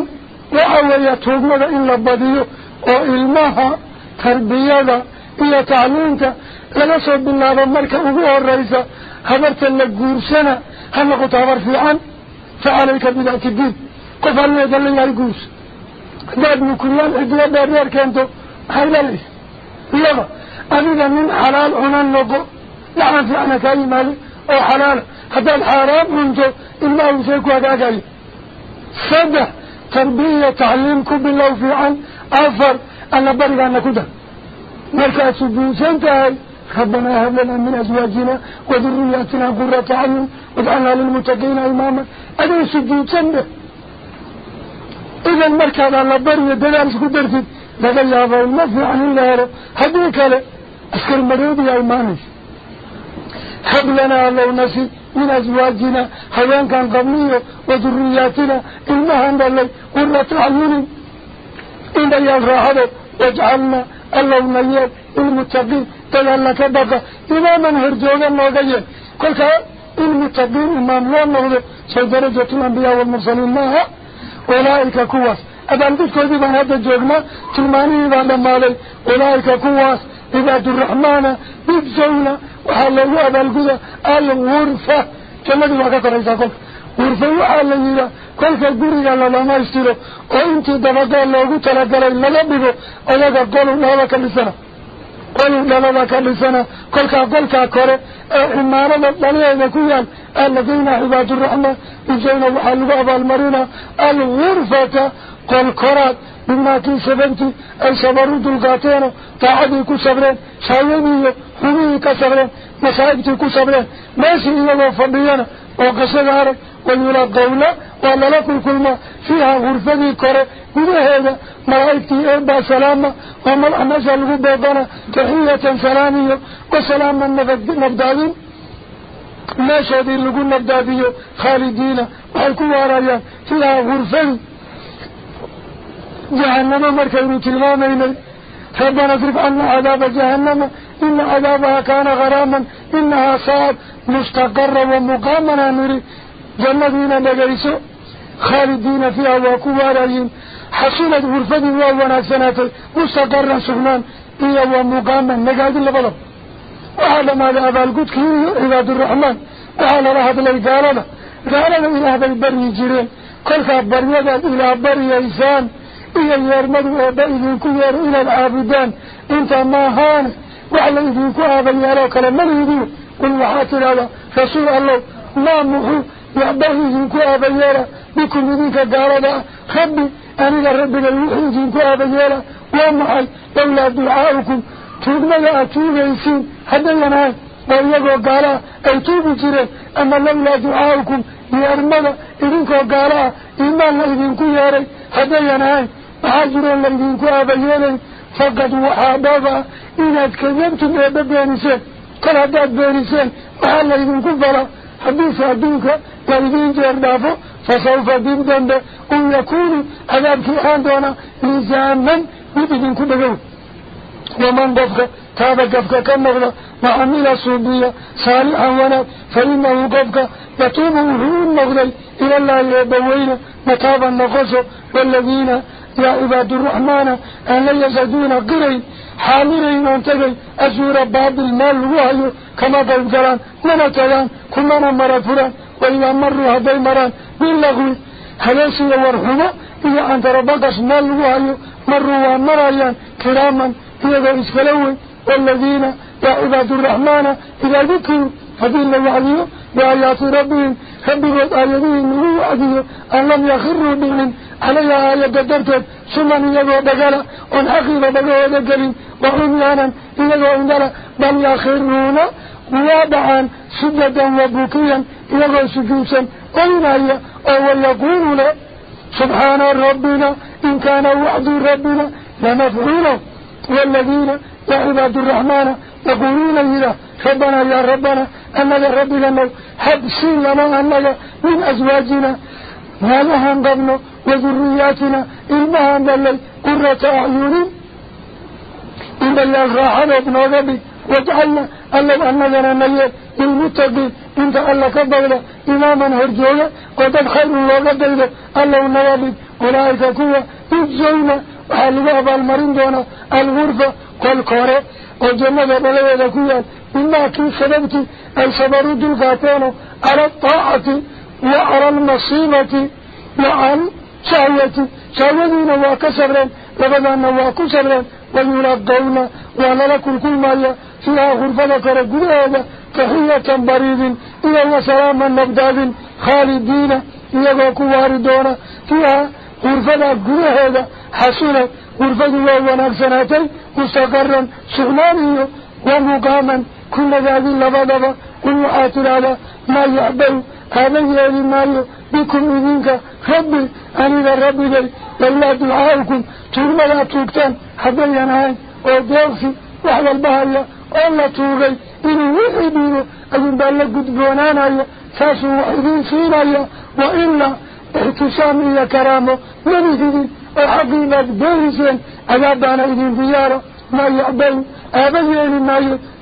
وحوية توقمدا إلا بديو وإلمها تربية إلا تعلمك لن أصعد بالنهاب الملكة أبوها الرئيسة هبرت النقور سنة. هل نقول تعبر في عام؟ فعليك بدعة الدين قفل لي ذلك القرس داد مكلان إدلاء بارير كانتو هاي بالي يبا أبدا من حلال عنا النقو لعنف عنا كأي مالي. أو حلال. حتى الحرام منتو. إلا أوسيكو هكذا صدح تربية تعليمكم بالله في عام. أفر. أن بارك أنك ده. مركز سبو سنتهي خبنا أهلنا من أزواجنا وذرياتنا قرة عين ودعنا للمتقين إماما. أدو سبو سنده إذا المركز على يدلالس قدرتك لقى الله أبو المفي عن الله رب. حبيك له أسكر مريض يا إماني حبلنا الله نسي من أزواجنا. حيان كان قبلية وذرياتنا. إلمها عند الله قرة عين إلا يلرى هذا واجعلنا yeel lilmuttaqiin dad alla ka baqa imaaman horjooga nooga yeel kolkaa ilmuttaqiin imaam loo noqdo soo darajatu lambiyaa waalmursaliin maaha أولئك كواس أبالدك كذي بان هذا جوغنا تلماني بان دمالي أولئك كواس عباد الرحمن يجزونا وحالوا أبالدك الغرفة كما دي واقع رئيسا قل غرفة وحالوا كل كالقرية لما يستيرو وانت دفقا الله تلقى لما لبقوا أولاك قولوا لها كالسنة قولوا لها كالسنة كل كالقلك كوري إمارة لليه كويان الذين عباد الرحمن يجينا وحلوا أبا المرينة الغرفة قل كرات بما كي سبنتي أي سبروا دلقاتين تعدي كو سبرين شايمي حمي كسبرين مسايبتي كو سبرين ماشي إياه وفضينا وقصد عارك ويلقون ولا لكم كل ما فيها غرفة كرة. إذا هذا ملائكتي إبا سلامة وملع نسأل بيضنا تحية سلامية وسلاما نبدالين ما شادين لقول نبداديو خالدين. وحيكوا رايا فيها غرفة جهنم مركين تلمامين ربنا اصرف عنا عذاب جهنم. إن عذابها كان غراما إنها صعب مستقرة ومقامنا نري. جنة نجيسو خالدين فيها وكوا رايين حصولة غرفة ووانا سنة مستقرا سبنان هي ومقاما نقاد اللبضب وهذا ماذا أبا القدك عباد الرحمن. وهذا لهذا اللي قالنا قالنا إلى هذا البري كل بريدا إلى بري إنسان إلى يرمد وبئذن كير إلى العابدان. إنت ما هان. وعلى إذن كهذا يراك لما يدو قل وحاتر هذا رسول الله. ما محو وعبه يجنك أبا يرى بكل ذيك قاربا خبي أنك ربنا الوحي يجنك أبا يرى ومحل لولا دعاكم تبنى أتوب يسين هذا ينهي ويقو قالا أتوب جرى أما لولا دعاكم يرمنا إذنك قالا إما الله يجنك يرى هذا ينهي حاجر الله يجنك أبا يرى فقد وحبابا إذا كذبتم أبا بانسان كل هذا بانسان محل يجنك فلا. Idiin jeer dhaafo fasawfa dib dambe un yakuunu cadaabkii aan doona lisaaman mid idinku dhagow ومن قفك تاب قفك كالنغضة وعمل صوبية صالحا ونات فإنه قفك يتوب وحون نغضي إلى الله يبوين متابا نقصه والذين يا عباد الرحمن أن لا يزدون قرين. حامرين وانتقي أسور باب المال وهي كما قلت جلان نمتلان كمنا مرفران وإذا مروا هذي مران باللغو هلسي ورحمة إذا أنت ربقش مال وهي مروا ومرايان كراما iskala wey والذين يا عباد الرحمن إذا ذكروا فدين وعديه بآيات ربهم ربهم آياتهم وعديه أن لم يخروا بهم عليها آية قدرتهم ثم يجوا بقلا ونحقب بقوا دقلين وعميانا يجوا عندنا بل يخرون وابعا سجدا وبكيا يجوا سجوسا وإنايا أو يقولون سبحان ربنا إن كان وعد ربنا لمفعوله والذين يا عباد الرحمن يقولون إلى ربنا يا ربنا أنك رب لنا حبسي لنا أنك من أزواجنا ما لها قبل وذرياتنا إلمها للي قرة أعين. إن الله راحنا ابن ربي واجعلنا ألم أننا نير للمتقين. انت الله كبغنا إماما هرجونا وقد خير الله قدر الله نوابي أولئك كوا يجزونا وحالوا أبا المرين دونا الغرفة والكورة وجنة بلوة كويا إما كي سببتي أي سبروا دلقاتين على الطاعة وعلى المصيبة وعن شهوة شهوين وكسرين لبدان وكسرين ويلقون ولا لكم كل ما فيها غرفة كرة تحية بريد إلى الله سلاما نبداد خالدين إلى كواردون فيها غرفة قرآن حسنة غرفة ونكسناتي مستقرا سغنانية ومقاما كل ذات لبضبا والوحات هذا ما يعبل هذا يلي مايو بكم إذنك ربي أني ربي لي لولا دعاؤكم ترمى لا توقتان ahayn oo deeqsi wax walba haya oo la tuugay inuu wixii dhiibo ayuun baa la gudboonaanaya saasuu wax idiin siinaya wa وحقي لك بوزين أبابانا إذن ديارة ما يعبين أبابين ما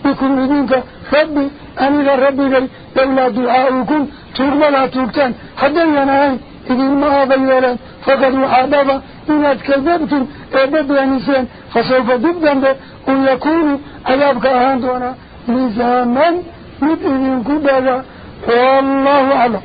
يكون منك ربي أني لربي لي لولا دعاؤكم ترمى لا تركتان حتى ينهي إذن ما أبي ولا فقدوا أبابا إن أتكذبتم أبابي أنسين فسوف دبدن ذا أن يكون أبابك أهاندونا لزاما مدئن كبدا والله أعلم.